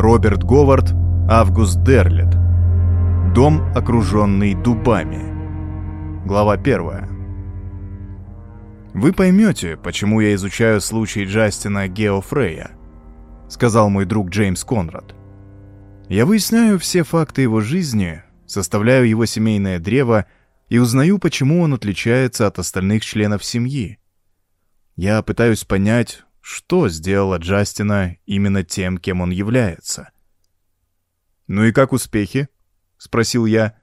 Роберт Говард, Август Дерлет. Дом, окруженный дубами. Глава первая. «Вы поймете, почему я изучаю случай Джастина Геофрея», — сказал мой друг Джеймс Конрад. «Я выясняю все факты его жизни, составляю его семейное древо и узнаю, почему он отличается от остальных членов семьи. Я пытаюсь понять, что сделало Джастина именно тем, кем он является. «Ну и как успехи?» — спросил я.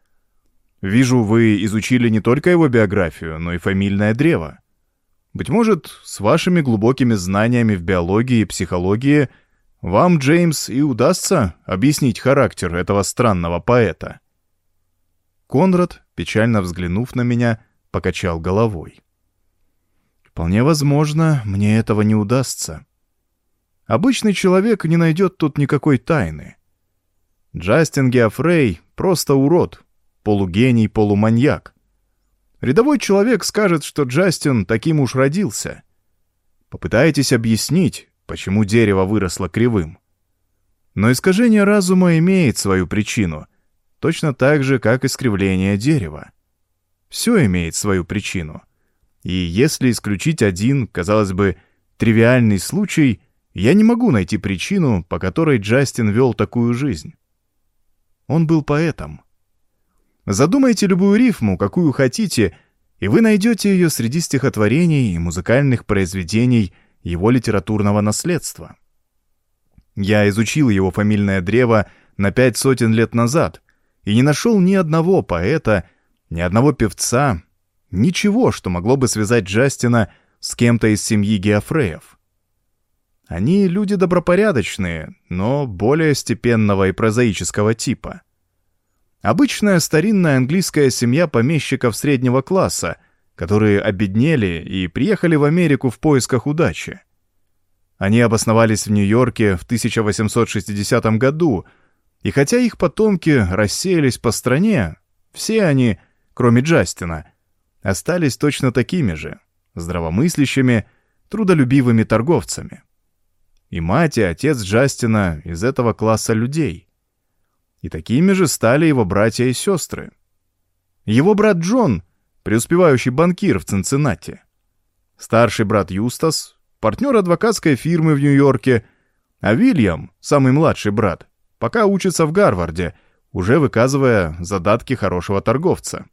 «Вижу, вы изучили не только его биографию, но и фамильное древо. Быть может, с вашими глубокими знаниями в биологии и психологии вам, Джеймс, и удастся объяснить характер этого странного поэта». Конрад, печально взглянув на меня, покачал головой. Вполне возможно, мне этого не удастся. Обычный человек не найдет тут никакой тайны. Джастин Геофрей — просто урод, полугений, полуманьяк. Рядовой человек скажет, что Джастин таким уж родился. Попытайтесь объяснить, почему дерево выросло кривым. Но искажение разума имеет свою причину, точно так же, как искривление дерева. Все имеет свою причину — и если исключить один, казалось бы, тривиальный случай, я не могу найти причину, по которой Джастин вел такую жизнь. Он был поэтом. Задумайте любую рифму, какую хотите, и вы найдете ее среди стихотворений и музыкальных произведений его литературного наследства. Я изучил его фамильное древо на пять сотен лет назад и не нашел ни одного поэта, ни одного певца, Ничего, что могло бы связать Джастина с кем-то из семьи Геофреев. Они люди добропорядочные, но более степенного и прозаического типа. Обычная старинная английская семья помещиков среднего класса, которые обеднели и приехали в Америку в поисках удачи. Они обосновались в Нью-Йорке в 1860 году, и хотя их потомки рассеялись по стране, все они, кроме Джастина, остались точно такими же, здравомыслящими, трудолюбивыми торговцами. И мать, и отец Джастина из этого класса людей. И такими же стали его братья и сестры. Его брат Джон, преуспевающий банкир в Цинциннати. Старший брат Юстас, партнер адвокатской фирмы в Нью-Йорке, а Вильям, самый младший брат, пока учится в Гарварде, уже выказывая задатки хорошего торговца.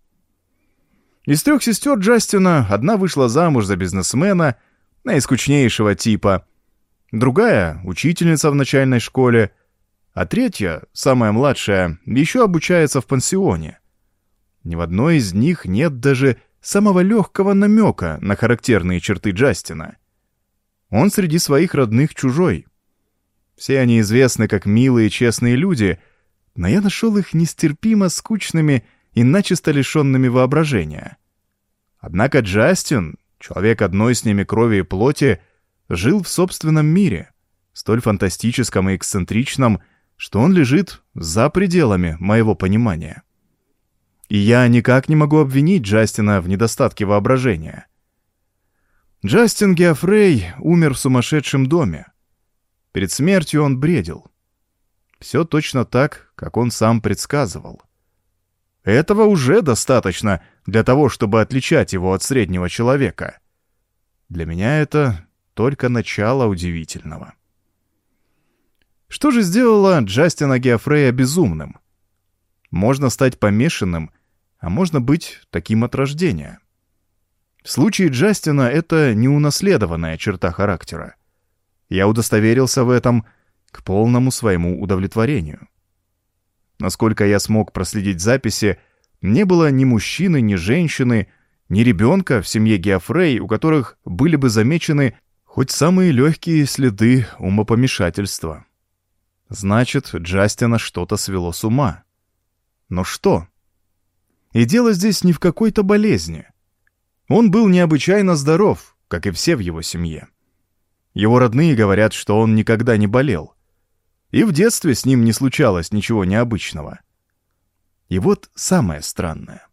Из трех сестер Джастина одна вышла замуж за бизнесмена, наискучнейшего типа, другая — учительница в начальной школе, а третья, самая младшая, еще обучается в пансионе. Ни в одной из них нет даже самого легкого намека на характерные черты Джастина. Он среди своих родных чужой. Все они известны как милые и честные люди, но я нашел их нестерпимо скучными и начисто лишенными воображения. Однако Джастин, человек одной с ними крови и плоти, жил в собственном мире, столь фантастическом и эксцентричном, что он лежит за пределами моего понимания. И я никак не могу обвинить Джастина в недостатке воображения. Джастин Геофрей умер в сумасшедшем доме. Перед смертью он бредил. Все точно так, как он сам предсказывал. Этого уже достаточно для того, чтобы отличать его от среднего человека. Для меня это только начало удивительного. Что же сделало Джастина Геофрея безумным? Можно стать помешанным, а можно быть таким от рождения. В случае Джастина это неунаследованная черта характера. Я удостоверился в этом к полному своему удовлетворению. Насколько я смог проследить записи, не было ни мужчины, ни женщины, ни ребенка в семье Геофрей, у которых были бы замечены хоть самые легкие следы умопомешательства. Значит, Джастина что-то свело с ума. Но что? И дело здесь не в какой-то болезни. Он был необычайно здоров, как и все в его семье. Его родные говорят, что он никогда не болел. И в детстве с ним не случалось ничего необычного. И вот самое странное.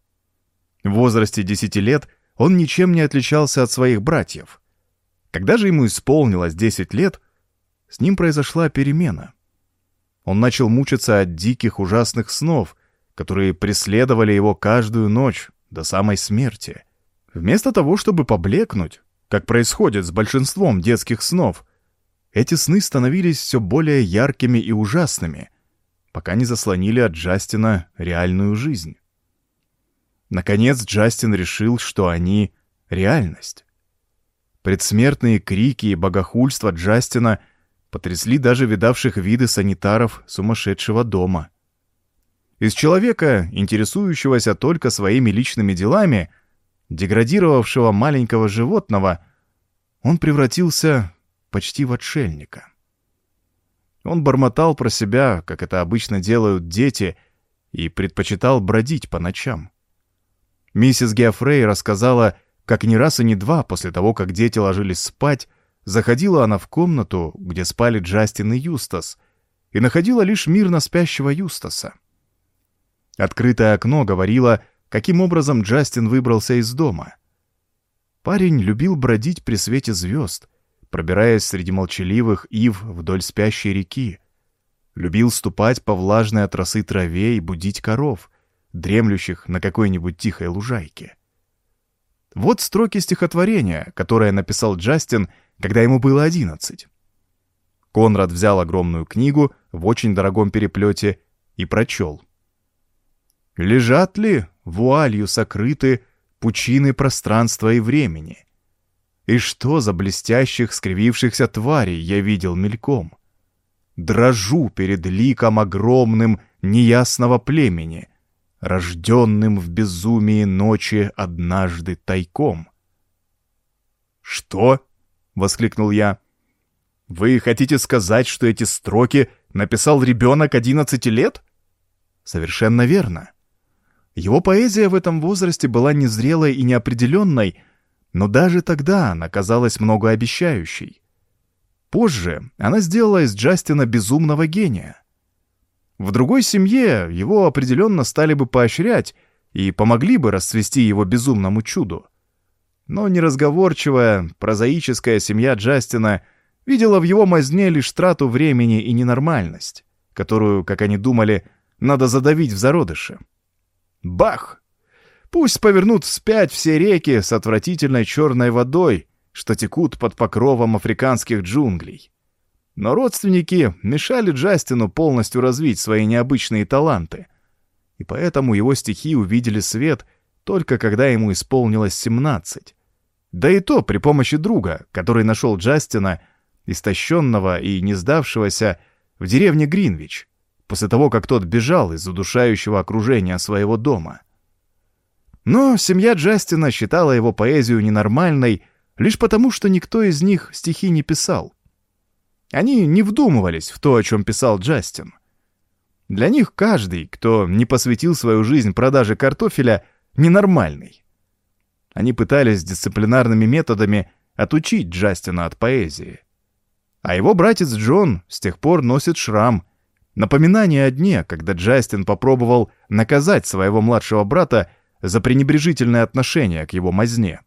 В возрасте 10 лет он ничем не отличался от своих братьев. Когда же ему исполнилось 10 лет, с ним произошла перемена. Он начал мучиться от диких ужасных снов, которые преследовали его каждую ночь до самой смерти. Вместо того, чтобы поблекнуть, как происходит с большинством детских снов, эти сны становились все более яркими и ужасными, пока не заслонили от Джастина реальную жизнь. Наконец Джастин решил, что они — реальность. Предсмертные крики и богохульство Джастина потрясли даже видавших виды санитаров сумасшедшего дома. Из человека, интересующегося только своими личными делами, деградировавшего маленького животного, он превратился почти в отшельника. Он бормотал про себя, как это обычно делают дети, и предпочитал бродить по ночам. Миссис Геофрей рассказала, как ни раз и не два после того, как дети ложились спать, заходила она в комнату, где спали Джастин и Юстас, и находила лишь мирно спящего Юстаса. Открытое окно говорило, каким образом Джастин выбрался из дома. Парень любил бродить при свете звезд, пробираясь среди молчаливых ив вдоль спящей реки. Любил ступать по влажной от росы траве и будить коров, дремлющих на какой-нибудь тихой лужайке. Вот строки стихотворения, которое написал Джастин, когда ему было одиннадцать. Конрад взял огромную книгу в очень дорогом переплете и прочел. «Лежат ли, вуалью сокрыты, пучины пространства и времени? И что за блестящих, скривившихся тварей я видел мельком? Дрожу перед ликом огромным неясного племени, рожденным в безумии ночи однажды тайком. «Что?» — воскликнул я. «Вы хотите сказать, что эти строки написал ребенок одиннадцати лет?» «Совершенно верно. Его поэзия в этом возрасте была незрелой и неопределенной, но даже тогда она казалась многообещающей. Позже она сделала из Джастина безумного гения. В другой семье его определенно стали бы поощрять и помогли бы расцвести его безумному чуду. Но неразговорчивая, прозаическая семья Джастина видела в его мазне лишь трату времени и ненормальность, которую, как они думали, надо задавить в зародыше. Бах! Пусть повернут вспять все реки с отвратительной черной водой, что текут под покровом африканских джунглей. Но родственники мешали Джастину полностью развить свои необычные таланты. И поэтому его стихи увидели свет только когда ему исполнилось 17. Да и то при помощи друга, который нашел Джастина, истощенного и не сдавшегося, в деревне Гринвич, после того, как тот бежал из удушающего окружения своего дома. Но семья Джастина считала его поэзию ненормальной лишь потому, что никто из них стихи не писал. Они не вдумывались в то, о чем писал Джастин. Для них каждый, кто не посвятил свою жизнь продаже картофеля, ненормальный. Они пытались дисциплинарными методами отучить Джастина от поэзии. А его братец Джон с тех пор носит шрам. Напоминание о дне, когда Джастин попробовал наказать своего младшего брата за пренебрежительное отношение к его мазне.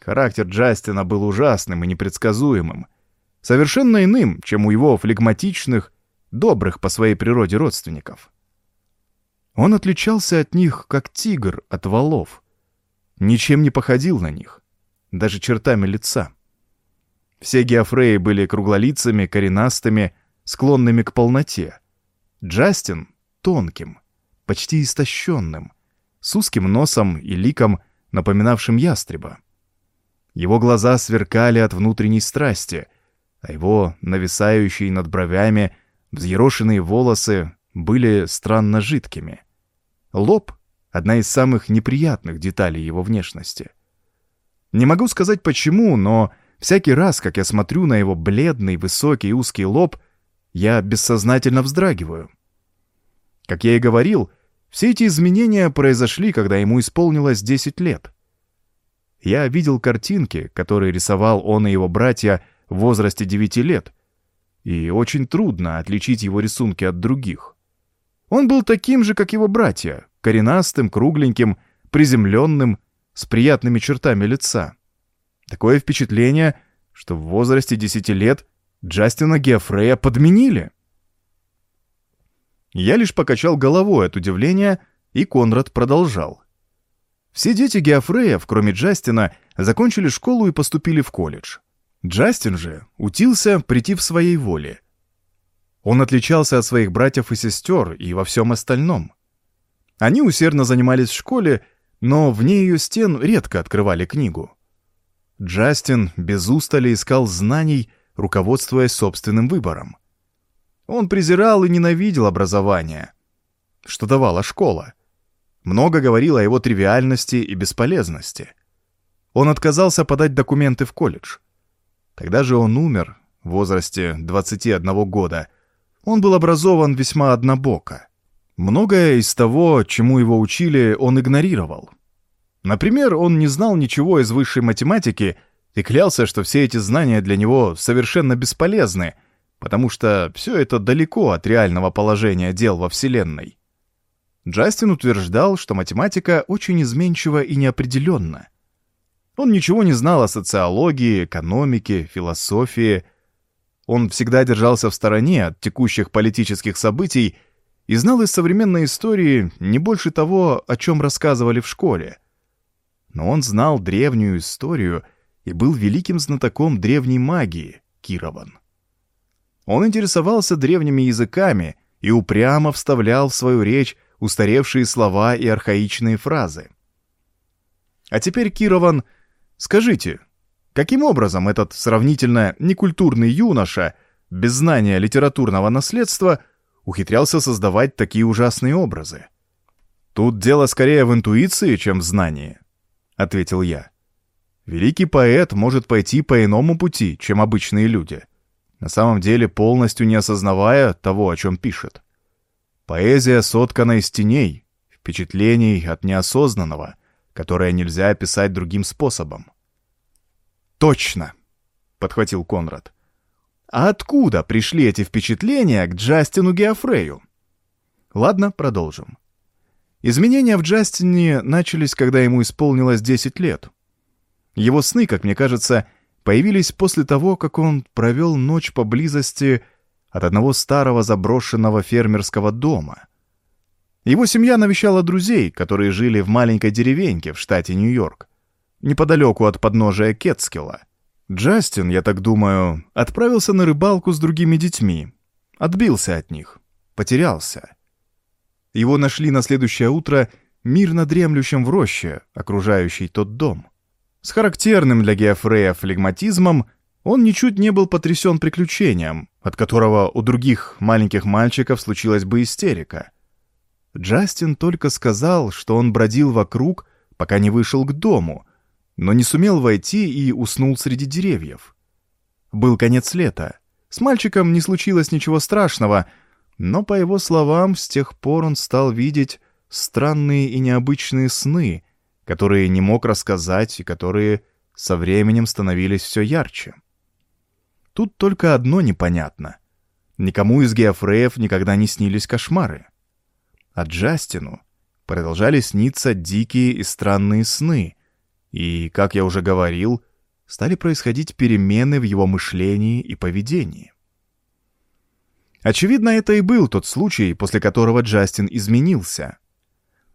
Характер Джастина был ужасным и непредсказуемым — совершенно иным, чем у его флегматичных, добрых по своей природе родственников. Он отличался от них, как тигр от валов, ничем не походил на них, даже чертами лица. Все геофреи были круглолицами, коренастыми, склонными к полноте. Джастин — тонким, почти истощенным, с узким носом и ликом, напоминавшим ястреба. Его глаза сверкали от внутренней страсти — а его нависающие над бровями взъерошенные волосы были странно жидкими. Лоб — одна из самых неприятных деталей его внешности. Не могу сказать почему, но всякий раз, как я смотрю на его бледный, высокий, узкий лоб, я бессознательно вздрагиваю. Как я и говорил, все эти изменения произошли, когда ему исполнилось 10 лет. Я видел картинки, которые рисовал он и его братья — в возрасте 9 лет, и очень трудно отличить его рисунки от других. Он был таким же, как его братья, коренастым, кругленьким, приземленным, с приятными чертами лица. Такое впечатление, что в возрасте 10 лет Джастина Геофрея подменили. Я лишь покачал головой от удивления, и Конрад продолжал. Все дети Геофреев, кроме Джастина, закончили школу и поступили в колледж. Джастин же утился прийти в своей воле. Он отличался от своих братьев и сестер и во всем остальном. Они усердно занимались в школе, но вне ее стен редко открывали книгу. Джастин без устали искал знаний, руководствуясь собственным выбором. Он презирал и ненавидел образование, что давала школа. Много говорил о его тривиальности и бесполезности. Он отказался подать документы в колледж. Когда же он умер, в возрасте 21 года, он был образован весьма однобоко. Многое из того, чему его учили, он игнорировал. Например, он не знал ничего из высшей математики и клялся, что все эти знания для него совершенно бесполезны, потому что все это далеко от реального положения дел во Вселенной. Джастин утверждал, что математика очень изменчива и неопределенна. Он ничего не знал о социологии, экономике, философии. Он всегда держался в стороне от текущих политических событий и знал из современной истории не больше того, о чем рассказывали в школе. Но он знал древнюю историю и был великим знатоком древней магии, Кирован. Он интересовался древними языками и упрямо вставлял в свою речь устаревшие слова и архаичные фразы. А теперь, Кирован, скажите, каким образом этот сравнительно некультурный юноша, без знания литературного наследства, ухитрялся создавать такие ужасные образы? Тут дело скорее в интуиции, чем в знании, — ответил я. Великий поэт может пойти по иному пути, чем обычные люди, на самом деле полностью не осознавая того, о чем пишет. Поэзия соткана из теней, впечатлений от неосознанного, которое нельзя описать другим способом. «Точно!» — подхватил Конрад. «А откуда пришли эти впечатления к Джастину Геофрею?» Ладно, продолжим. Изменения в Джастине начались, когда ему исполнилось 10 лет. Его сны, как мне кажется, появились после того, как он провел ночь поблизости от одного старого заброшенного фермерского дома. Его семья навещала друзей, которые жили в маленькой деревеньке в штате Нью-Йорк, неподалеку от подножия Кетскилла. Джастин, я так думаю, отправился на рыбалку с другими детьми, отбился от них, потерялся. Его нашли на следующее утро мирно дремлющим в роще, окружающей тот дом. С характерным для Геофрея флегматизмом он ничуть не был потрясен приключением, от которого у других маленьких мальчиков случилась бы истерика. Джастин только сказал, что он бродил вокруг, пока не вышел к дому, но не сумел войти и уснул среди деревьев. Был конец лета. С мальчиком не случилось ничего страшного, но, по его словам, с тех пор он стал видеть странные и необычные сны, которые не мог рассказать и которые со временем становились все ярче. Тут только одно непонятно. Никому из Геофреев никогда не снились кошмары. А Джастину продолжали сниться дикие и странные сны, и, как я уже говорил, стали происходить перемены в его мышлении и поведении. Очевидно, это и был тот случай, после которого Джастин изменился.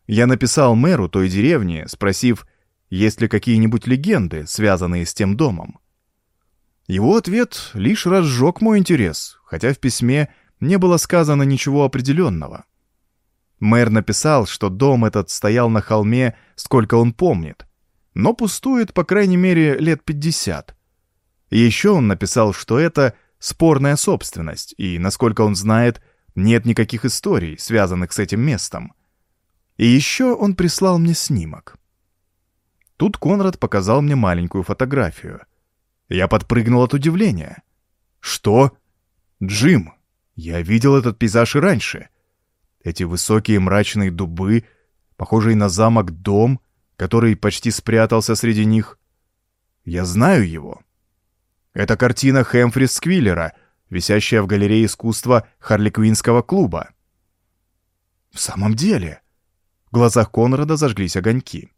Я написал мэру той деревни, спросив, есть ли какие-нибудь легенды, связанные с тем домом. Его ответ лишь разжег мой интерес, хотя в письме не было сказано ничего определенного. Мэр написал, что дом этот стоял на холме, сколько он помнит, но пустует, по крайней мере, лет 50. еще он написал, что это спорная собственность, и, насколько он знает, нет никаких историй, связанных с этим местом. И еще он прислал мне снимок. Тут Конрад показал мне маленькую фотографию — я подпрыгнул от удивления. «Что? Джим, я видел этот пейзаж и раньше. Эти высокие мрачные дубы, похожие на замок дом, который почти спрятался среди них. Я знаю его. Это картина Хэмфри Сквиллера, висящая в галерее искусства Харлеквинского клуба. В самом деле, в глазах Конрада зажглись огоньки.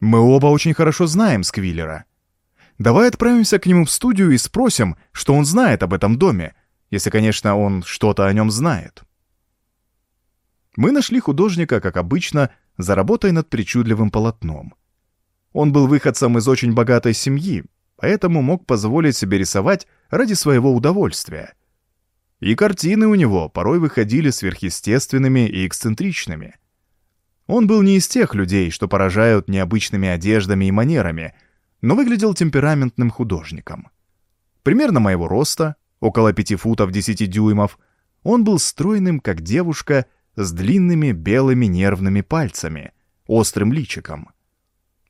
Мы оба очень хорошо знаем Сквиллера — Давай отправимся к нему в студию и спросим, что он знает об этом доме, если, конечно, он что-то о нем знает. Мы нашли художника, как обычно, за работой над причудливым полотном. Он был выходцем из очень богатой семьи, поэтому мог позволить себе рисовать ради своего удовольствия. И картины у него порой выходили сверхъестественными и эксцентричными. Он был не из тех людей, что поражают необычными одеждами и манерами, но выглядел темпераментным художником. Примерно моего роста, около пяти футов десяти дюймов, он был стройным, как девушка, с длинными белыми нервными пальцами, острым личиком.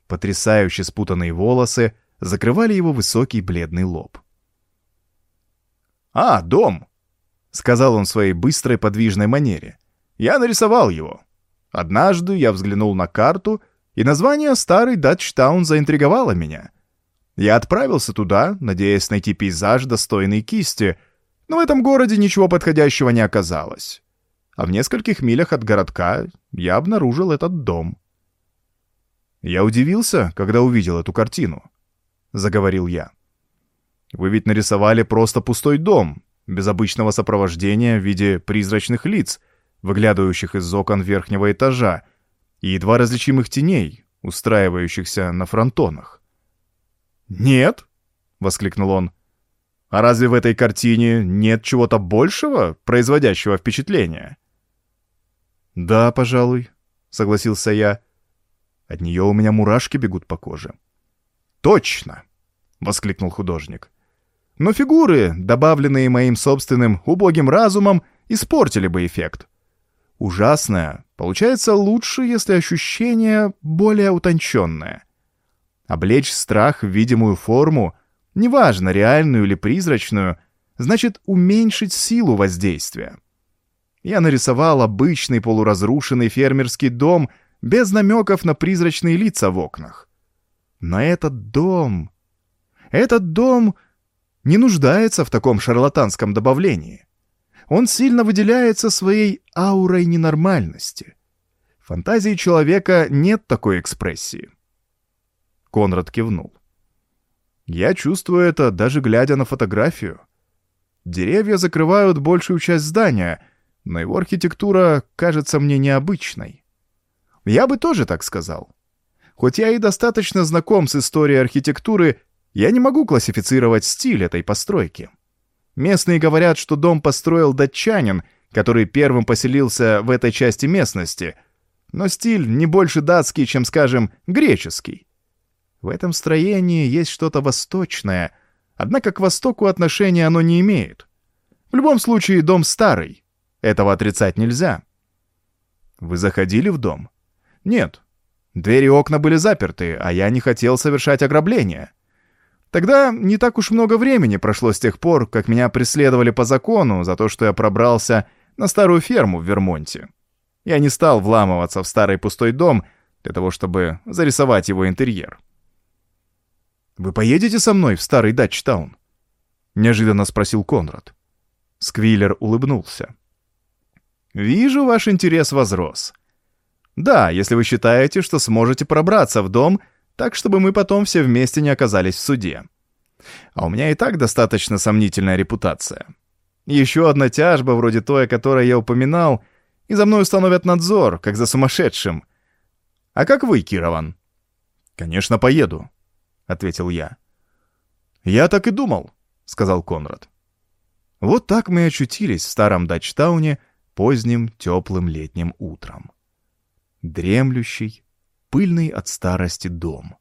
Потрясающе спутанные волосы закрывали его высокий бледный лоб. «А, дом!» — сказал он в своей быстрой подвижной манере. «Я нарисовал его. Однажды я взглянул на карту, и название «Старый Датчтаун» заинтриговало меня. Я отправился туда, надеясь найти пейзаж, достойный кисти, но в этом городе ничего подходящего не оказалось а в нескольких милях от городка я обнаружил этот дом. «Я удивился, когда увидел эту картину», — заговорил я. «Вы ведь нарисовали просто пустой дом, без обычного сопровождения в виде призрачных лиц, выглядывающих из окон верхнего этажа, и едва различимых теней, устраивающихся на фронтонах». «Нет», — воскликнул он, — «а разве в этой картине нет чего-то большего, производящего впечатление?» «Да, пожалуй», — согласился я. «От нее у меня мурашки бегут по коже». «Точно!» — воскликнул художник. «Но фигуры, добавленные моим собственным убогим разумом, испортили бы эффект. Ужасное получается лучше, если ощущение более утонченное. Облечь страх в видимую форму, неважно, реальную или призрачную, значит уменьшить силу воздействия я нарисовал обычный полуразрушенный фермерский дом без намеков на призрачные лица в окнах. Но этот дом... Этот дом не нуждается в таком шарлатанском добавлении. Он сильно выделяется своей аурой ненормальности. В фантазии человека нет такой экспрессии. Конрад кивнул. Я чувствую это, даже глядя на фотографию. Деревья закрывают большую часть здания — но его архитектура кажется мне необычной. Я бы тоже так сказал. Хоть я и достаточно знаком с историей архитектуры, я не могу классифицировать стиль этой постройки. Местные говорят, что дом построил датчанин, который первым поселился в этой части местности, но стиль не больше датский, чем, скажем, греческий. В этом строении есть что-то восточное, однако к востоку отношения оно не имеет. В любом случае дом старый, этого отрицать нельзя. Вы заходили в дом? Нет. Двери и окна были заперты, а я не хотел совершать ограбление. Тогда не так уж много времени прошло с тех пор, как меня преследовали по закону за то, что я пробрался на старую ферму в Вермонте. Я не стал вламываться в старый пустой дом для того, чтобы зарисовать его интерьер. «Вы поедете со мной в старый Датчтаун?» — неожиданно спросил Конрад. Сквиллер улыбнулся. Вижу, ваш интерес возрос. Да, если вы считаете, что сможете пробраться в дом, так чтобы мы потом все вместе не оказались в суде. А у меня и так достаточно сомнительная репутация. Еще одна тяжба, вроде той, о которой я упоминал, и за мной установят надзор, как за сумасшедшим. А как вы, Кирован? Конечно, поеду, — ответил я. Я так и думал, — сказал Конрад. Вот так мы очутились в старом датчтауне, — поздним теплым летним утром. Дремлющий, пыльный от старости дом.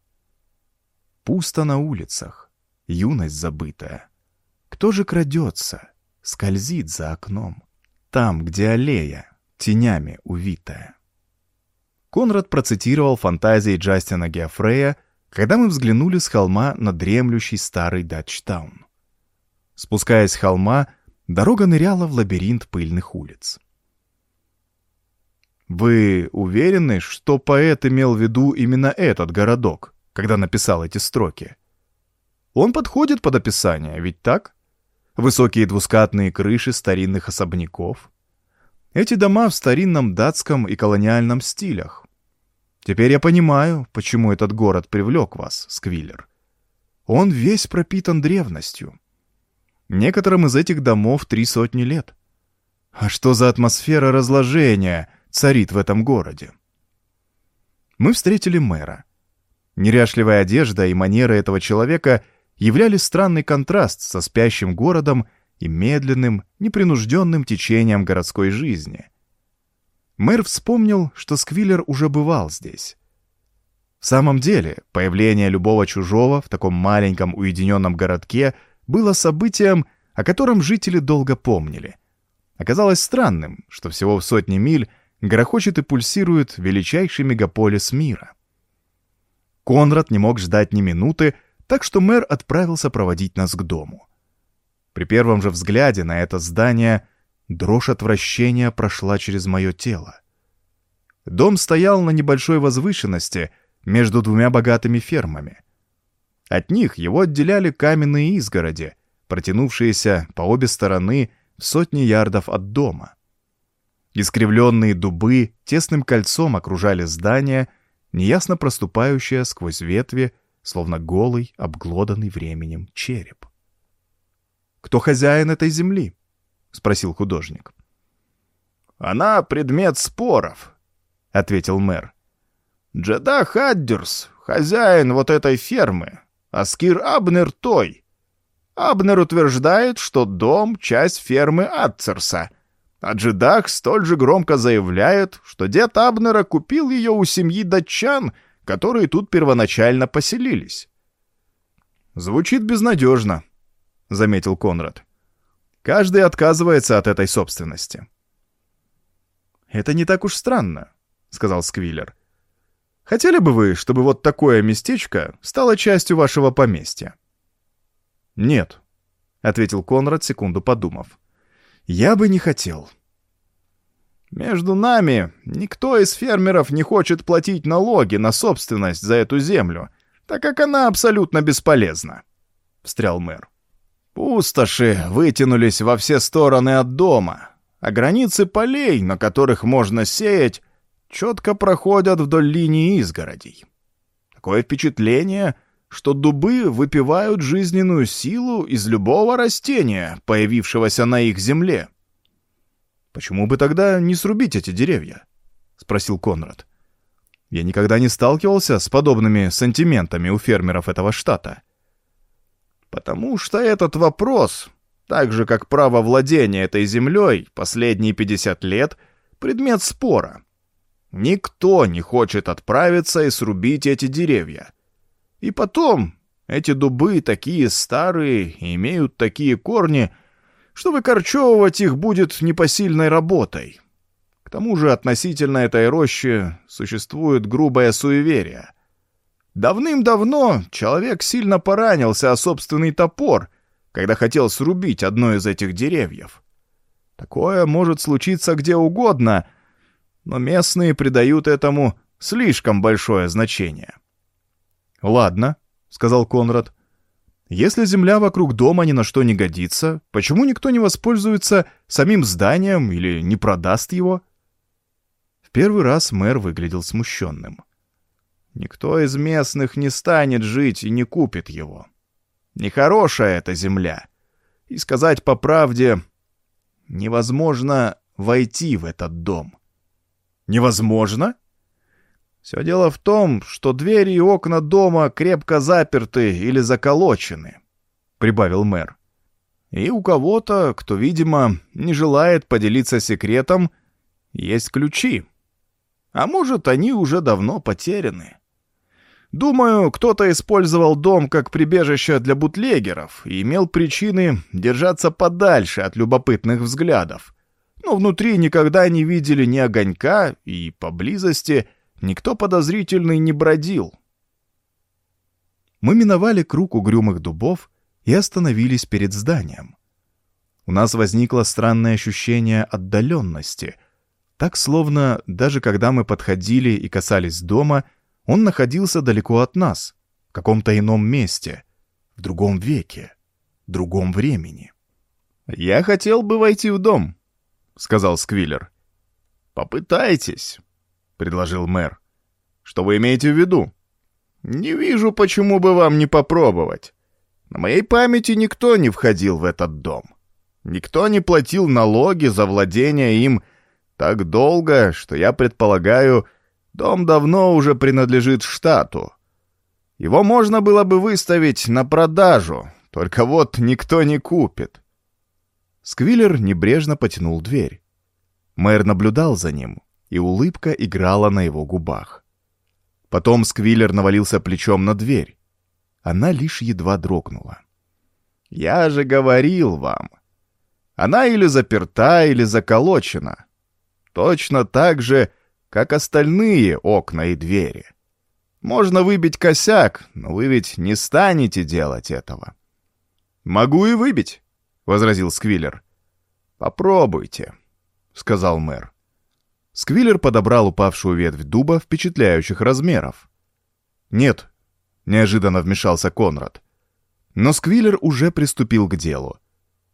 Пусто на улицах, юность забытая. Кто же крадется, скользит за окном, там, где аллея, тенями увитая? Конрад процитировал фантазии Джастина Геофрея, когда мы взглянули с холма на дремлющий старый Датчтаун. Спускаясь с холма, дорога ныряла в лабиринт пыльных улиц. Вы уверены, что поэт имел в виду именно этот городок, когда написал эти строки? Он подходит под описание, ведь так? Высокие двускатные крыши старинных особняков. Эти дома в старинном датском и колониальном стилях. Теперь я понимаю, почему этот город привлек вас, Сквиллер. Он весь пропитан древностью. Некоторым из этих домов три сотни лет. А что за атмосфера разложения — царит в этом городе. Мы встретили мэра. Неряшливая одежда и манеры этого человека являли странный контраст со спящим городом и медленным, непринужденным течением городской жизни. Мэр вспомнил, что Сквиллер уже бывал здесь. В самом деле, появление любого чужого в таком маленьком уединенном городке было событием, о котором жители долго помнили. Оказалось странным, что всего в сотни миль грохочет и пульсирует величайший мегаполис мира. Конрад не мог ждать ни минуты, так что мэр отправился проводить нас к дому. При первом же взгляде на это здание дрожь отвращения прошла через мое тело. Дом стоял на небольшой возвышенности между двумя богатыми фермами. От них его отделяли каменные изгороди, протянувшиеся по обе стороны в сотни ярдов от дома. Искривленные дубы тесным кольцом окружали здание, неясно проступающее сквозь ветви, словно голый, обглоданный временем череп. «Кто хозяин этой земли?» — спросил художник. «Она предмет споров», — ответил мэр. «Джеда Хаддерс, хозяин вот этой фермы, Аскир Абнер той. Абнер утверждает, что дом — часть фермы Атцерса — а Джедах столь же громко заявляет, что дед Абнера купил ее у семьи датчан, которые тут первоначально поселились. «Звучит безнадежно», — заметил Конрад. «Каждый отказывается от этой собственности». «Это не так уж странно», — сказал Сквиллер. «Хотели бы вы, чтобы вот такое местечко стало частью вашего поместья?» «Нет», — ответил Конрад, секунду подумав. Я бы не хотел. Между нами никто из фермеров не хочет платить налоги на собственность за эту землю, так как она абсолютно бесполезна, — встрял мэр. Пустоши вытянулись во все стороны от дома, а границы полей, на которых можно сеять, четко проходят вдоль линии изгородей. Такое впечатление, что дубы выпивают жизненную силу из любого растения, появившегося на их земле. «Почему бы тогда не срубить эти деревья?» — спросил Конрад. «Я никогда не сталкивался с подобными сантиментами у фермеров этого штата». «Потому что этот вопрос, так же как право владения этой землей последние 50 лет, предмет спора. Никто не хочет отправиться и срубить эти деревья». И потом, эти дубы такие старые имеют такие корни, что выкорчевывать их будет непосильной работой. К тому же относительно этой рощи существует грубое суеверие. Давным-давно человек сильно поранился о собственный топор, когда хотел срубить одно из этих деревьев. Такое может случиться где угодно, но местные придают этому слишком большое значение. «Ладно», — сказал Конрад. «Если земля вокруг дома ни на что не годится, почему никто не воспользуется самим зданием или не продаст его?» В первый раз мэр выглядел смущенным. «Никто из местных не станет жить и не купит его. Нехорошая эта земля. И сказать по правде, невозможно войти в этот дом». «Невозможно?» Все дело в том, что двери и окна дома крепко заперты или заколочены, — прибавил мэр. И у кого-то, кто, видимо, не желает поделиться секретом, есть ключи. А может, они уже давно потеряны. Думаю, кто-то использовал дом как прибежище для бутлегеров и имел причины держаться подальше от любопытных взглядов. Но внутри никогда не видели ни огонька, и поблизости — Никто подозрительный не бродил. Мы миновали круг угрюмых дубов и остановились перед зданием. У нас возникло странное ощущение отдаленности, так словно даже когда мы подходили и касались дома, он находился далеко от нас, в каком-то ином месте, в другом веке, другом времени. «Я хотел бы войти в дом», — сказал Сквиллер. «Попытайтесь», — предложил мэр. «Что вы имеете в виду?» «Не вижу, почему бы вам не попробовать. На моей памяти никто не входил в этот дом. Никто не платил налоги за владение им Так долго, что я предполагаю, дом давно уже принадлежит штату. Его можно было бы выставить на продажу, только вот никто не купит. Сквиллер небрежно потянул дверь. Мэр наблюдал за ним, и улыбка играла на его губах. Потом Сквиллер навалился плечом на дверь. Она лишь едва дрогнула. «Я же говорил вам. Она или заперта, или заколочена. Точно так же, как остальные окна и двери. Можно выбить косяк, но вы ведь не станете делать этого». «Могу и выбить», — возразил Сквиллер. «Попробуйте», — сказал мэр. Сквиллер подобрал упавшую ветвь дуба впечатляющих размеров. «Нет», — неожиданно вмешался Конрад. Но Сквиллер уже приступил к делу.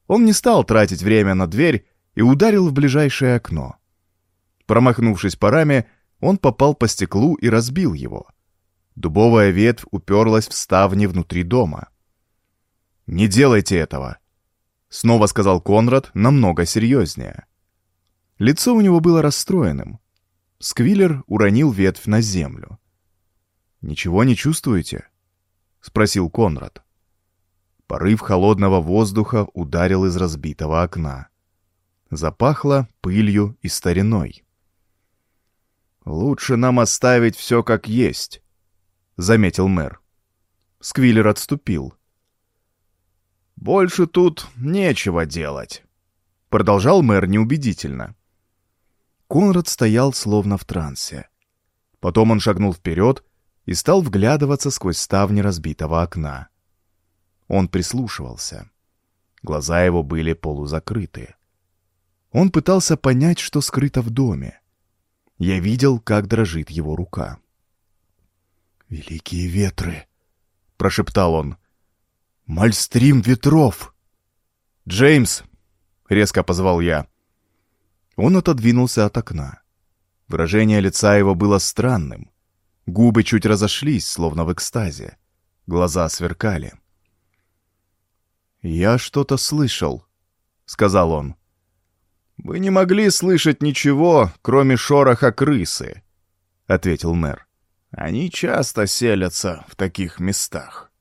Он не стал тратить время на дверь и ударил в ближайшее окно. Промахнувшись по раме, он попал по стеклу и разбил его. Дубовая ветвь уперлась в ставни внутри дома. «Не делайте этого!» — снова сказал Конрад намного серьезнее. Лицо у него было расстроенным. Сквиллер уронил ветвь на землю. «Ничего не чувствуете?» — спросил Конрад. Порыв холодного воздуха ударил из разбитого окна. Запахло пылью и стариной. «Лучше нам оставить все как есть», — заметил мэр. Сквиллер отступил. «Больше тут нечего делать», — продолжал мэр неубедительно. Конрад стоял словно в трансе. Потом он шагнул вперед и стал вглядываться сквозь ставни разбитого окна. Он прислушивался. Глаза его были полузакрыты. Он пытался понять, что скрыто в доме. Я видел, как дрожит его рука. «Великие ветры!» — прошептал он. «Мальстрим ветров!» «Джеймс!» — резко позвал я. Он отодвинулся от окна. Выражение лица его было странным. Губы чуть разошлись, словно в экстазе. Глаза сверкали. «Я что-то слышал», — сказал он. «Вы не могли слышать ничего, кроме шороха крысы», — ответил мэр. «Они часто селятся в таких местах».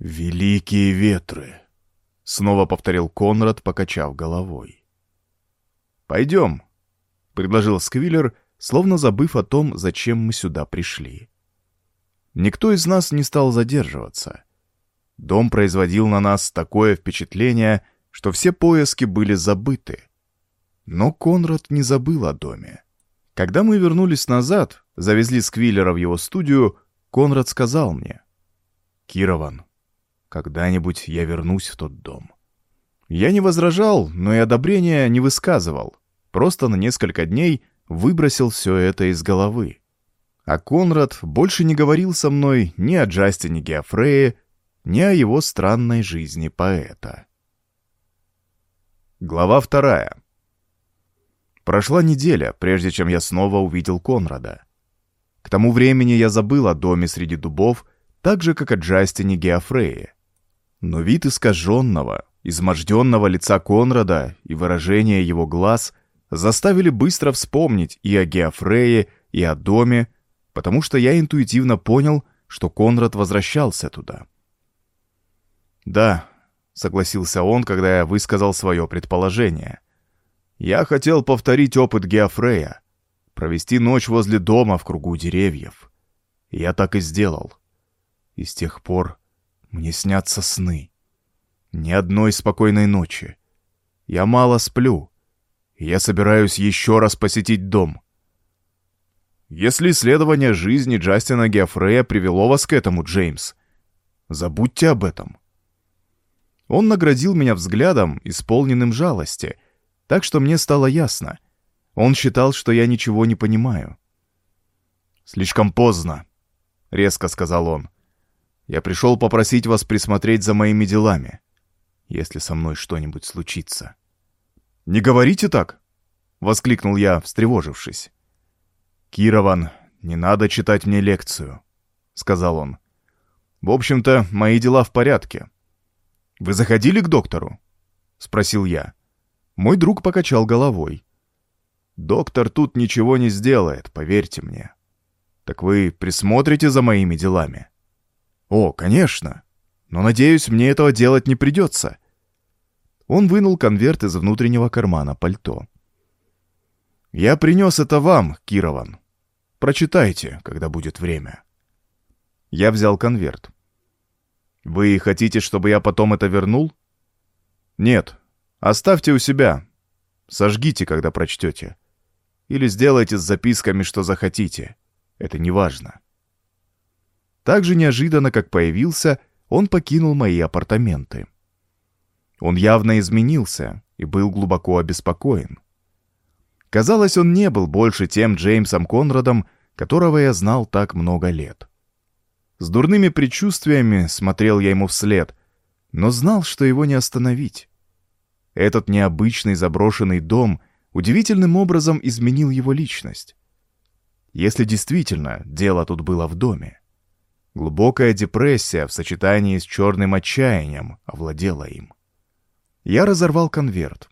«Великие ветры», — снова повторил Конрад, покачав головой. «Пойдем», — предложил Сквиллер, словно забыв о том, зачем мы сюда пришли. Никто из нас не стал задерживаться. Дом производил на нас такое впечатление, что все поиски были забыты. Но Конрад не забыл о доме. Когда мы вернулись назад, завезли Сквиллера в его студию, Конрад сказал мне, «Кирован, когда-нибудь я вернусь в тот дом». Я не возражал, но и одобрения не высказывал. Просто на несколько дней выбросил все это из головы. А Конрад больше не говорил со мной ни о Джастине Геофрее, ни о его странной жизни поэта. Глава вторая. Прошла неделя, прежде чем я снова увидел Конрада. К тому времени я забыл о доме среди дубов, так же, как о Джастине Геофрее. Но вид искаженного, изможденного лица Конрада и выражение его глаз заставили быстро вспомнить и о Геофрее, и о доме, потому что я интуитивно понял, что Конрад возвращался туда. «Да», — согласился он, когда я высказал свое предположение. «Я хотел повторить опыт Геофрея, провести ночь возле дома в кругу деревьев. Я так и сделал. И с тех пор мне снятся сны. Ни одной спокойной ночи. Я мало сплю. Я собираюсь еще раз посетить дом. Если исследование жизни Джастина Геофрея привело вас к этому, Джеймс, забудьте об этом. Он наградил меня взглядом, исполненным жалости, так что мне стало ясно. Он считал, что я ничего не понимаю. «Слишком поздно», — резко сказал он. «Я пришел попросить вас присмотреть за моими делами если со мной что-нибудь случится. «Не говорите так!» — воскликнул я, встревожившись. «Кирован, не надо читать мне лекцию», — сказал он. «В общем-то, мои дела в порядке». «Вы заходили к доктору?» — спросил я. Мой друг покачал головой. Доктор тут ничего не сделает, поверьте мне. Так вы присмотрите за моими делами? О, конечно. Но, надеюсь, мне этого делать не придется. Он вынул конверт из внутреннего кармана пальто. Я принес это вам, Кирован. Прочитайте, когда будет время. Я взял конверт. Вы хотите, чтобы я потом это вернул? Нет. Оставьте у себя. Сожгите, когда прочтете. Или сделайте с записками, что захотите. Это не важно. Так же неожиданно, как появился, он покинул мои апартаменты. Он явно изменился и был глубоко обеспокоен. Казалось, он не был больше тем Джеймсом Конрадом, которого я знал так много лет. С дурными предчувствиями смотрел я ему вслед, но знал, что его не остановить. Этот необычный заброшенный дом удивительным образом изменил его личность. Если действительно дело тут было в доме. Глубокая депрессия в сочетании с черным отчаянием овладела им. Я разорвал конверт.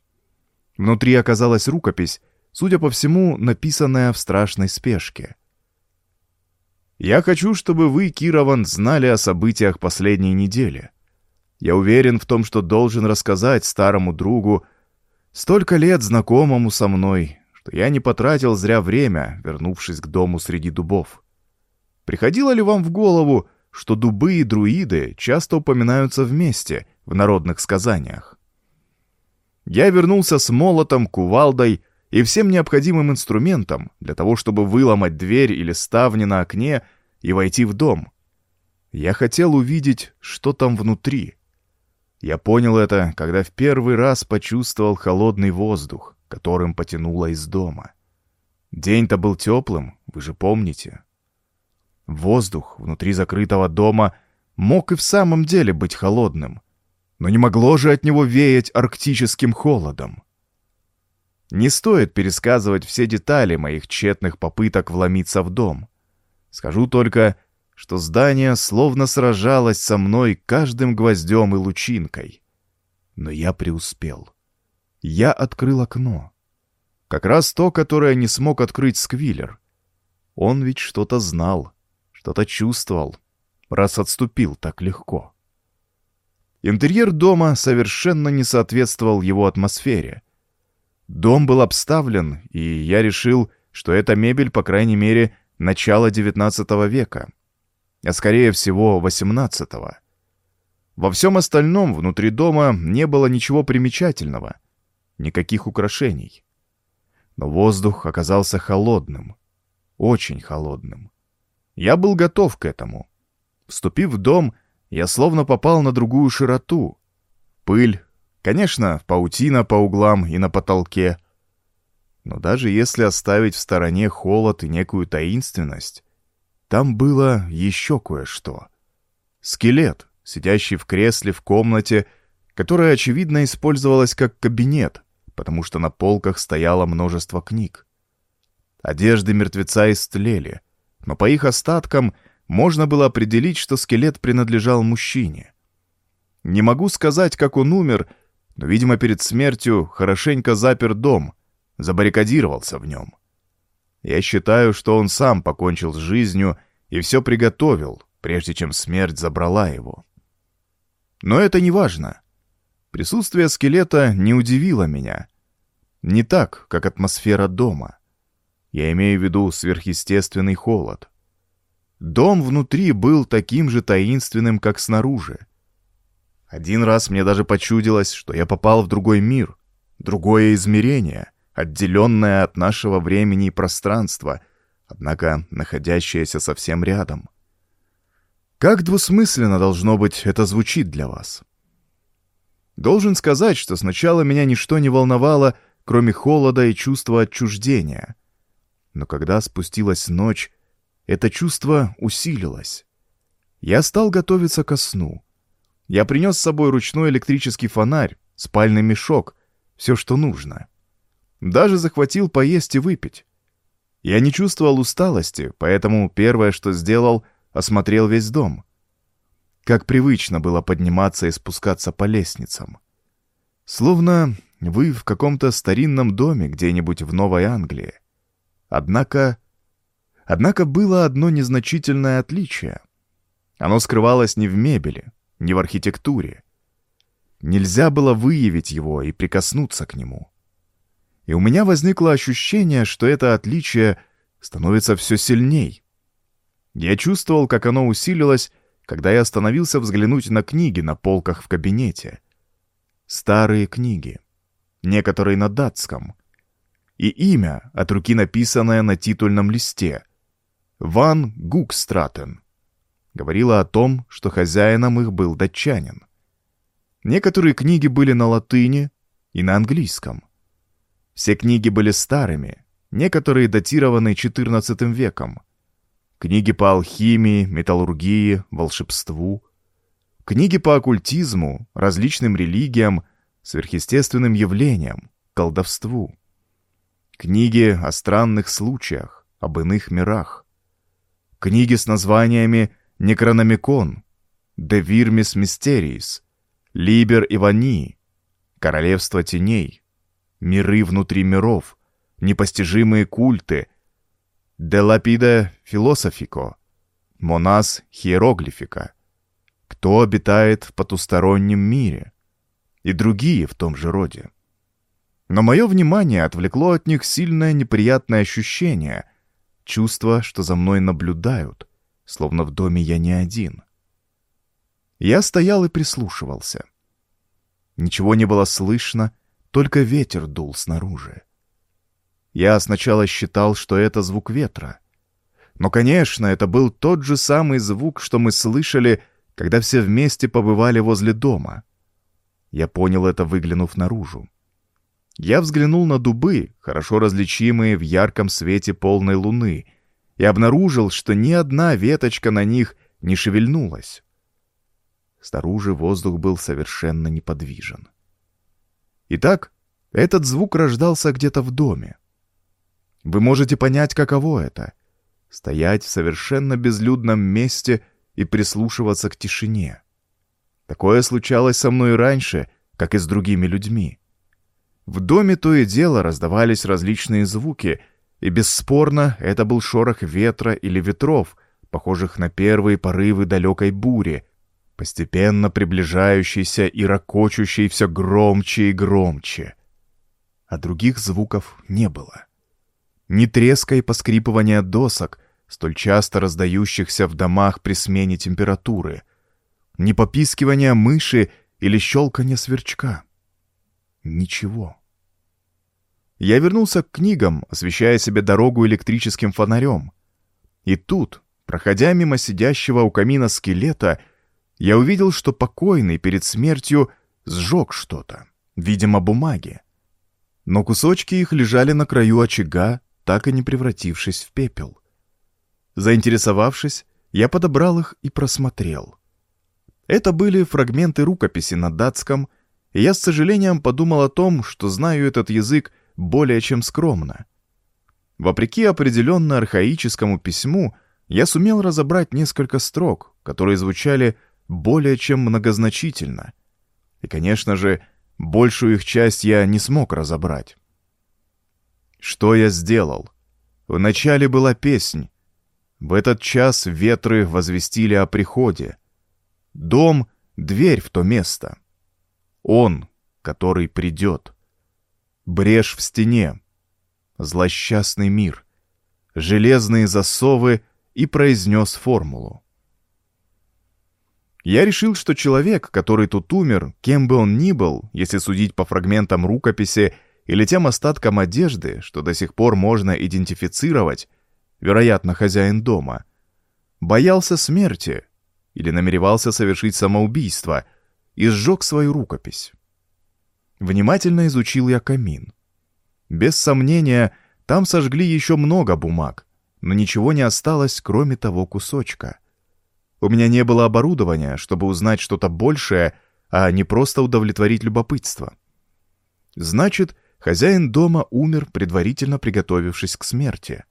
Внутри оказалась рукопись, судя по всему, написанная в страшной спешке. «Я хочу, чтобы вы, Кирован, знали о событиях последней недели. Я уверен в том, что должен рассказать старому другу, столько лет знакомому со мной, что я не потратил зря время, вернувшись к дому среди дубов. Приходило ли вам в голову, что дубы и друиды часто упоминаются вместе в народных сказаниях? Я вернулся с молотом, кувалдой и всем необходимым инструментом для того, чтобы выломать дверь или ставни на окне и войти в дом. Я хотел увидеть, что там внутри. Я понял это, когда в первый раз почувствовал холодный воздух, которым потянуло из дома. День-то был теплым, вы же помните. Воздух внутри закрытого дома мог и в самом деле быть холодным, но не могло же от него веять арктическим холодом. Не стоит пересказывать все детали моих тщетных попыток вломиться в дом. Скажу только, что здание словно сражалось со мной каждым гвоздем и лучинкой. Но я преуспел. Я открыл окно. Как раз то, которое не смог открыть Сквиллер. Он ведь что-то знал, что-то чувствовал, раз отступил так легко. Интерьер дома совершенно не соответствовал его атмосфере. Дом был обставлен, и я решил, что эта мебель, по крайней мере, начала XIX века, а скорее всего XVIII. Во всем остальном внутри дома не было ничего примечательного, никаких украшений. Но воздух оказался холодным, очень холодным. Я был готов к этому. Вступив в дом, я словно попал на другую широту. Пыль, конечно, паутина по углам и на потолке. Но даже если оставить в стороне холод и некую таинственность, там было еще кое-что. Скелет, сидящий в кресле в комнате, которая, очевидно, использовалась как кабинет, потому что на полках стояло множество книг. Одежды мертвеца истлели — но по их остаткам можно было определить, что скелет принадлежал мужчине. Не могу сказать, как он умер, но, видимо, перед смертью хорошенько запер дом, забаррикадировался в нем. Я считаю, что он сам покончил с жизнью и все приготовил, прежде чем смерть забрала его. Но это не важно. Присутствие скелета не удивило меня. Не так, как атмосфера дома. Я имею в виду сверхъестественный холод. Дом внутри был таким же таинственным, как снаружи. Один раз мне даже почудилось, что я попал в другой мир, другое измерение, отделенное от нашего времени и пространства, однако находящееся совсем рядом. Как двусмысленно должно быть это звучит для вас? Должен сказать, что сначала меня ничто не волновало, кроме холода и чувства отчуждения — но когда спустилась ночь, это чувство усилилось. Я стал готовиться ко сну. Я принес с собой ручной электрический фонарь, спальный мешок, все, что нужно. Даже захватил поесть и выпить. Я не чувствовал усталости, поэтому первое, что сделал, осмотрел весь дом. Как привычно было подниматься и спускаться по лестницам. Словно вы в каком-то старинном доме где-нибудь в Новой Англии. Однако... Однако было одно незначительное отличие. Оно скрывалось не в мебели, не в архитектуре. Нельзя было выявить его и прикоснуться к нему. И у меня возникло ощущение, что это отличие становится все сильней. Я чувствовал, как оно усилилось, когда я остановился взглянуть на книги на полках в кабинете. Старые книги. Некоторые на датском. И имя, от руки написанное на титульном листе. Ван Гукстратен. Говорило о том, что хозяином их был датчанин. Некоторые книги были на латыни и на английском. Все книги были старыми, некоторые датированы XIV веком. Книги по алхимии, металлургии, волшебству. Книги по оккультизму, различным религиям, сверхъестественным явлениям, колдовству. Книги о странных случаях, об иных мирах. Книги с названиями «Некрономикон», «De Virmis Mysteries», «Либер Ивани», «Королевство теней», «Миры внутри миров», «Непостижимые культы», «De Lapida Philosophico», «Монас Хиероглифика», «Кто обитает в потустороннем мире» и другие в том же роде. Но мое внимание отвлекло от них сильное неприятное ощущение, чувство, что за мной наблюдают, словно в доме я не один. Я стоял и прислушивался. Ничего не было слышно, только ветер дул снаружи. Я сначала считал, что это звук ветра. Но, конечно, это был тот же самый звук, что мы слышали, когда все вместе побывали возле дома. Я понял это, выглянув наружу. Я взглянул на дубы, хорошо различимые в ярком свете полной луны, и обнаружил, что ни одна веточка на них не шевельнулась. Снаружи воздух был совершенно неподвижен. Итак, этот звук рождался где-то в доме. Вы можете понять, каково это — стоять в совершенно безлюдном месте и прислушиваться к тишине. Такое случалось со мной раньше, как и с другими людьми. В доме то и дело раздавались различные звуки, и бесспорно это был шорох ветра или ветров, похожих на первые порывы далекой бури, постепенно приближающийся и ракочущий все громче и громче. А других звуков не было. Ни треска и поскрипывания досок, столь часто раздающихся в домах при смене температуры, ни попискивания мыши или щелканья сверчка. Ничего. Я вернулся к книгам, освещая себе дорогу электрическим фонарем. И тут, проходя мимо сидящего у камина скелета, я увидел, что покойный перед смертью сжег что-то, видимо, бумаги. Но кусочки их лежали на краю очага, так и не превратившись в пепел. Заинтересовавшись, я подобрал их и просмотрел. Это были фрагменты рукописи на датском, и я с сожалением подумал о том, что знаю этот язык более чем скромно. Вопреки определенно архаическому письму, я сумел разобрать несколько строк, которые звучали более чем многозначительно. И, конечно же, большую их часть я не смог разобрать. Что я сделал? Вначале была песнь. В этот час ветры возвестили о приходе. Дом — дверь в то место. Он, который придет. Брешь в стене. Злосчастный мир. Железные засовы и произнес формулу. Я решил, что человек, который тут умер, кем бы он ни был, если судить по фрагментам рукописи или тем остаткам одежды, что до сих пор можно идентифицировать, вероятно, хозяин дома, боялся смерти или намеревался совершить самоубийство и сжег свою рукопись. Внимательно изучил я камин. Без сомнения, там сожгли еще много бумаг, но ничего не осталось, кроме того кусочка. У меня не было оборудования, чтобы узнать что-то большее, а не просто удовлетворить любопытство. Значит, хозяин дома умер, предварительно приготовившись к смерти.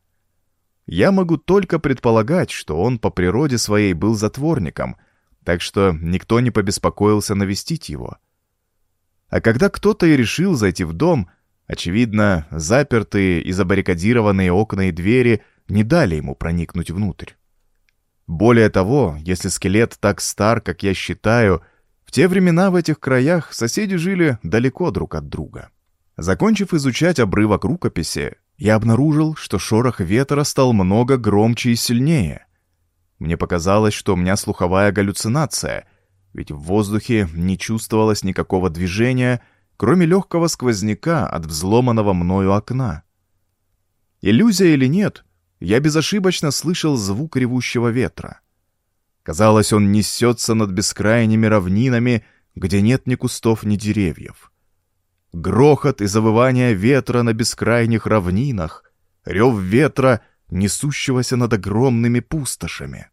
Я могу только предполагать, что он по природе своей был затворником, так что никто не побеспокоился навестить его. А когда кто-то и решил зайти в дом, очевидно, запертые и забаррикадированные окна и двери не дали ему проникнуть внутрь. Более того, если скелет так стар, как я считаю, в те времена в этих краях соседи жили далеко друг от друга. Закончив изучать обрывок рукописи, я обнаружил, что шорох ветра стал много громче и сильнее. Мне показалось, что у меня слуховая галлюцинация, ведь в воздухе не чувствовалось никакого движения, кроме легкого сквозняка от взломанного мною окна. Иллюзия или нет, я безошибочно слышал звук ревущего ветра. Казалось, он несется над бескрайними равнинами, где нет ни кустов, ни деревьев. Грохот и завывание ветра на бескрайних равнинах, рев ветра, несущегося над огромными пустошами.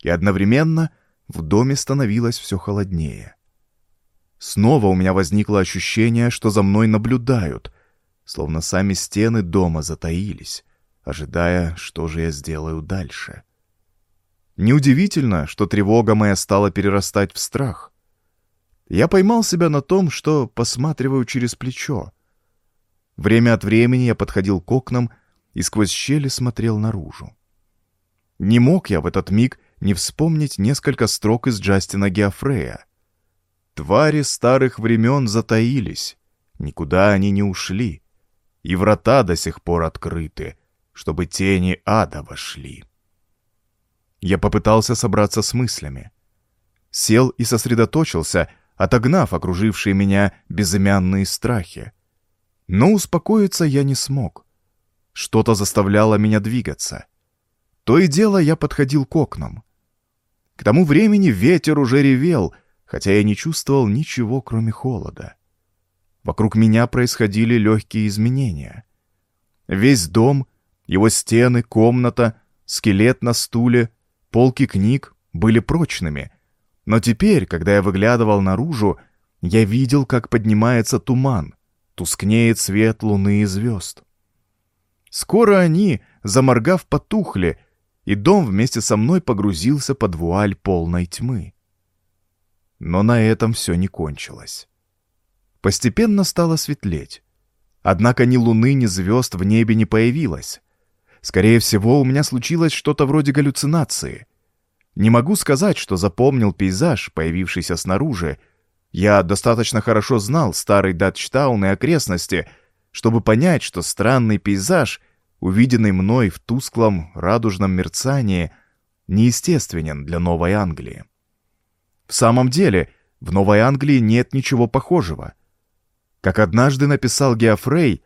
И одновременно в доме становилось все холоднее. Снова у меня возникло ощущение, что за мной наблюдают, словно сами стены дома затаились, ожидая, что же я сделаю дальше. Неудивительно, что тревога моя стала перерастать в страх. Я поймал себя на том, что посматриваю через плечо. Время от времени я подходил к окнам и сквозь щели смотрел наружу. Не мог я в этот миг не вспомнить несколько строк из Джастина Геофрея. «Твари старых времен затаились, никуда они не ушли, и врата до сих пор открыты, чтобы тени ада вошли». Я попытался собраться с мыслями. Сел и сосредоточился, отогнав окружившие меня безымянные страхи. Но успокоиться я не смог. Что-то заставляло меня двигаться. То и дело я подходил к окнам. К тому времени ветер уже ревел, хотя я не чувствовал ничего, кроме холода. Вокруг меня происходили легкие изменения. Весь дом, его стены, комната, скелет на стуле — Полки книг были прочными, но теперь, когда я выглядывал наружу, я видел, как поднимается туман, тускнеет свет луны и звезд. Скоро они, заморгав, потухли, и дом вместе со мной погрузился под вуаль полной тьмы. Но на этом все не кончилось. Постепенно стало светлеть. Однако ни луны, ни звезд в небе не появилось. Скорее всего, у меня случилось что-то вроде галлюцинации. Не могу сказать, что запомнил пейзаж, появившийся снаружи. Я достаточно хорошо знал старый Датчтаун и окрестности, чтобы понять, что странный пейзаж, увиденный мной в тусклом радужном мерцании, неестественен для Новой Англии. В самом деле, в Новой Англии нет ничего похожего. Как однажды написал Геофрей,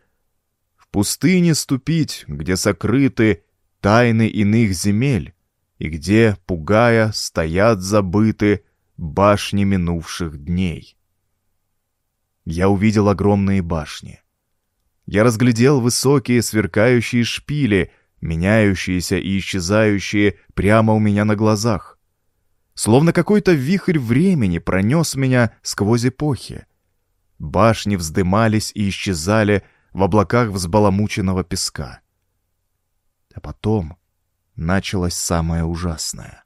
пустыне ступить, где сокрыты тайны иных земель, и где, пугая, стоят забыты башни минувших дней. Я увидел огромные башни. Я разглядел высокие сверкающие шпили, меняющиеся и исчезающие прямо у меня на глазах. Словно какой-то вихрь времени пронес меня сквозь эпохи. Башни вздымались и исчезали, в облаках взбаламученного песка. А потом началось самое ужасное.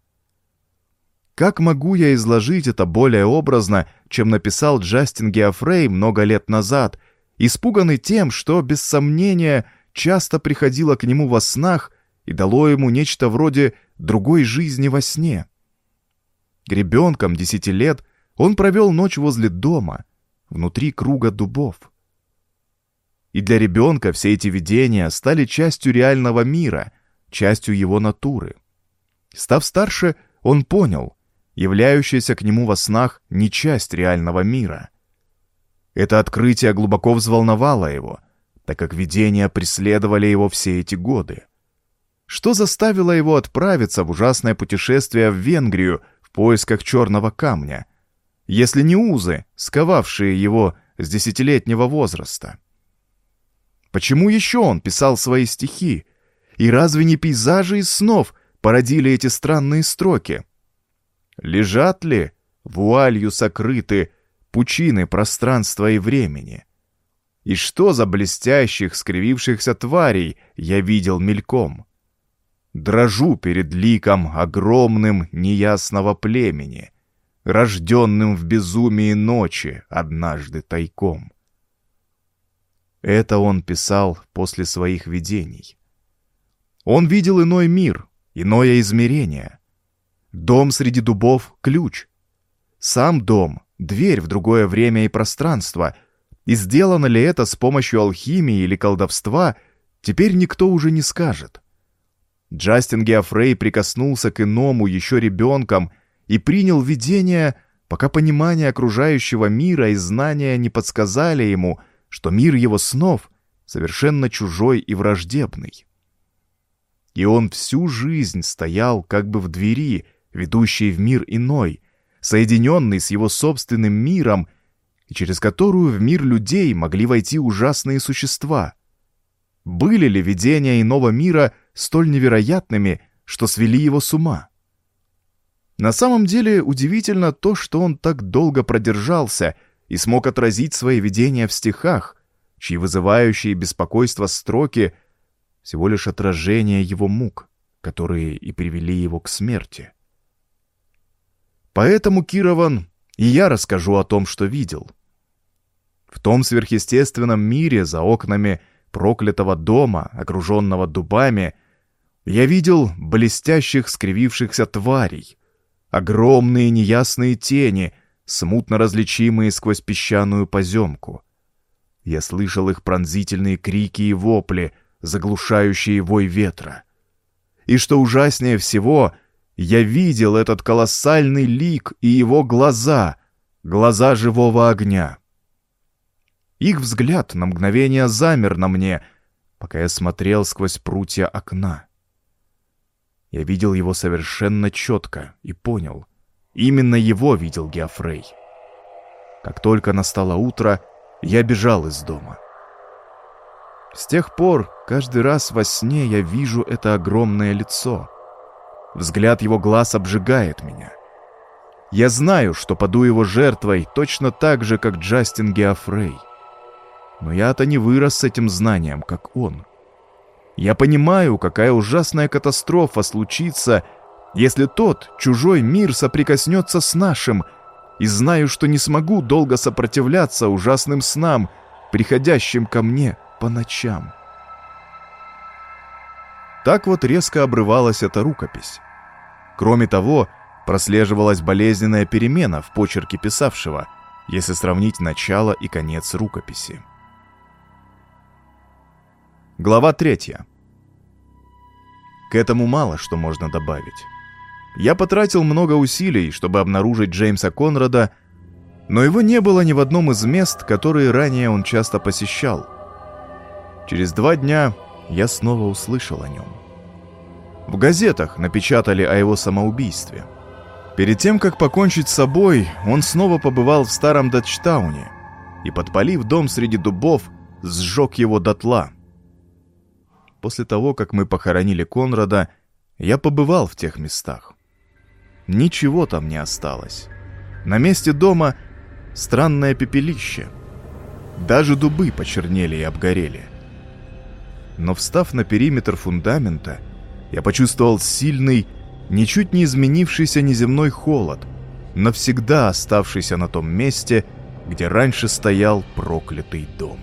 Как могу я изложить это более образно, чем написал Джастин Геофрей много лет назад, испуганный тем, что, без сомнения, часто приходило к нему во снах и дало ему нечто вроде другой жизни во сне? Гребенком десяти лет он провел ночь возле дома, внутри круга дубов. И для ребенка все эти видения стали частью реального мира, частью его натуры. Став старше, он понял, являющаяся к нему во снах не часть реального мира. Это открытие глубоко взволновало его, так как видения преследовали его все эти годы. Что заставило его отправиться в ужасное путешествие в Венгрию в поисках черного камня, если не узы, сковавшие его с десятилетнего возраста? Почему еще он писал свои стихи? И разве не пейзажи из снов породили эти странные строки? Лежат ли, вуалью сокрыты, пучины пространства и времени? И что за блестящих, скривившихся тварей я видел мельком? Дрожу перед ликом огромным неясного племени, рожденным в безумии ночи однажды тайком. Это он писал после своих видений. Он видел иной мир, иное измерение. Дом среди дубов — ключ. Сам дом — дверь в другое время и пространство. И сделано ли это с помощью алхимии или колдовства, теперь никто уже не скажет. Джастин Геофрей прикоснулся к иному еще ребенком и принял видение, пока понимание окружающего мира и знания не подсказали ему, что мир его снов совершенно чужой и враждебный. И он всю жизнь стоял как бы в двери, ведущей в мир иной, соединенный с его собственным миром, и через которую в мир людей могли войти ужасные существа. Были ли видения иного мира столь невероятными, что свели его с ума. На самом деле удивительно то, что он так долго продержался и смог отразить свои видения в стихах, чьи вызывающие беспокойство строки всего лишь отражение его мук, которые и привели его к смерти. Поэтому, Кирован, и я расскажу о том, что видел. В том сверхъестественном мире за окнами проклятого дома, окруженного дубами, я видел блестящих скривившихся тварей, огромные неясные тени, смутно различимые сквозь песчаную поземку. Я слышал их пронзительные крики и вопли, заглушающие вой ветра. И что ужаснее всего, я видел этот колоссальный лик и его глаза, глаза живого огня. Их взгляд на мгновение замер на мне, пока я смотрел сквозь прутья окна. Я видел его совершенно четко и понял. Именно его видел Геофрей. Как только настало утро, я бежал из дома. С тех пор каждый раз во сне я вижу это огромное лицо. Взгляд его глаз обжигает меня. Я знаю, что паду его жертвой точно так же, как Джастин Геофрей. Но я-то не вырос с этим знанием, как он. Я понимаю, какая ужасная катастрофа случится, если тот, чужой мир, соприкоснется с нашим, и знаю, что не смогу долго сопротивляться ужасным снам, приходящим ко мне по ночам. Так вот резко обрывалась эта рукопись. Кроме того, прослеживалась болезненная перемена в почерке писавшего, если сравнить начало и конец рукописи. Глава третья. К этому мало что можно добавить. Я потратил много усилий, чтобы обнаружить Джеймса Конрада, но его не было ни в одном из мест, которые ранее он часто посещал. Через два дня я снова услышал о нем. В газетах напечатали о его самоубийстве. Перед тем, как покончить с собой, он снова побывал в старом Датчтауне и, подпалив дом среди дубов, сжег его дотла. После того, как мы похоронили Конрада, я побывал в тех местах. Ничего там не осталось. На месте дома странное пепелище. Даже дубы почернели и обгорели. Но встав на периметр фундамента, я почувствовал сильный, ничуть не изменившийся неземной холод, навсегда оставшийся на том месте, где раньше стоял проклятый дом.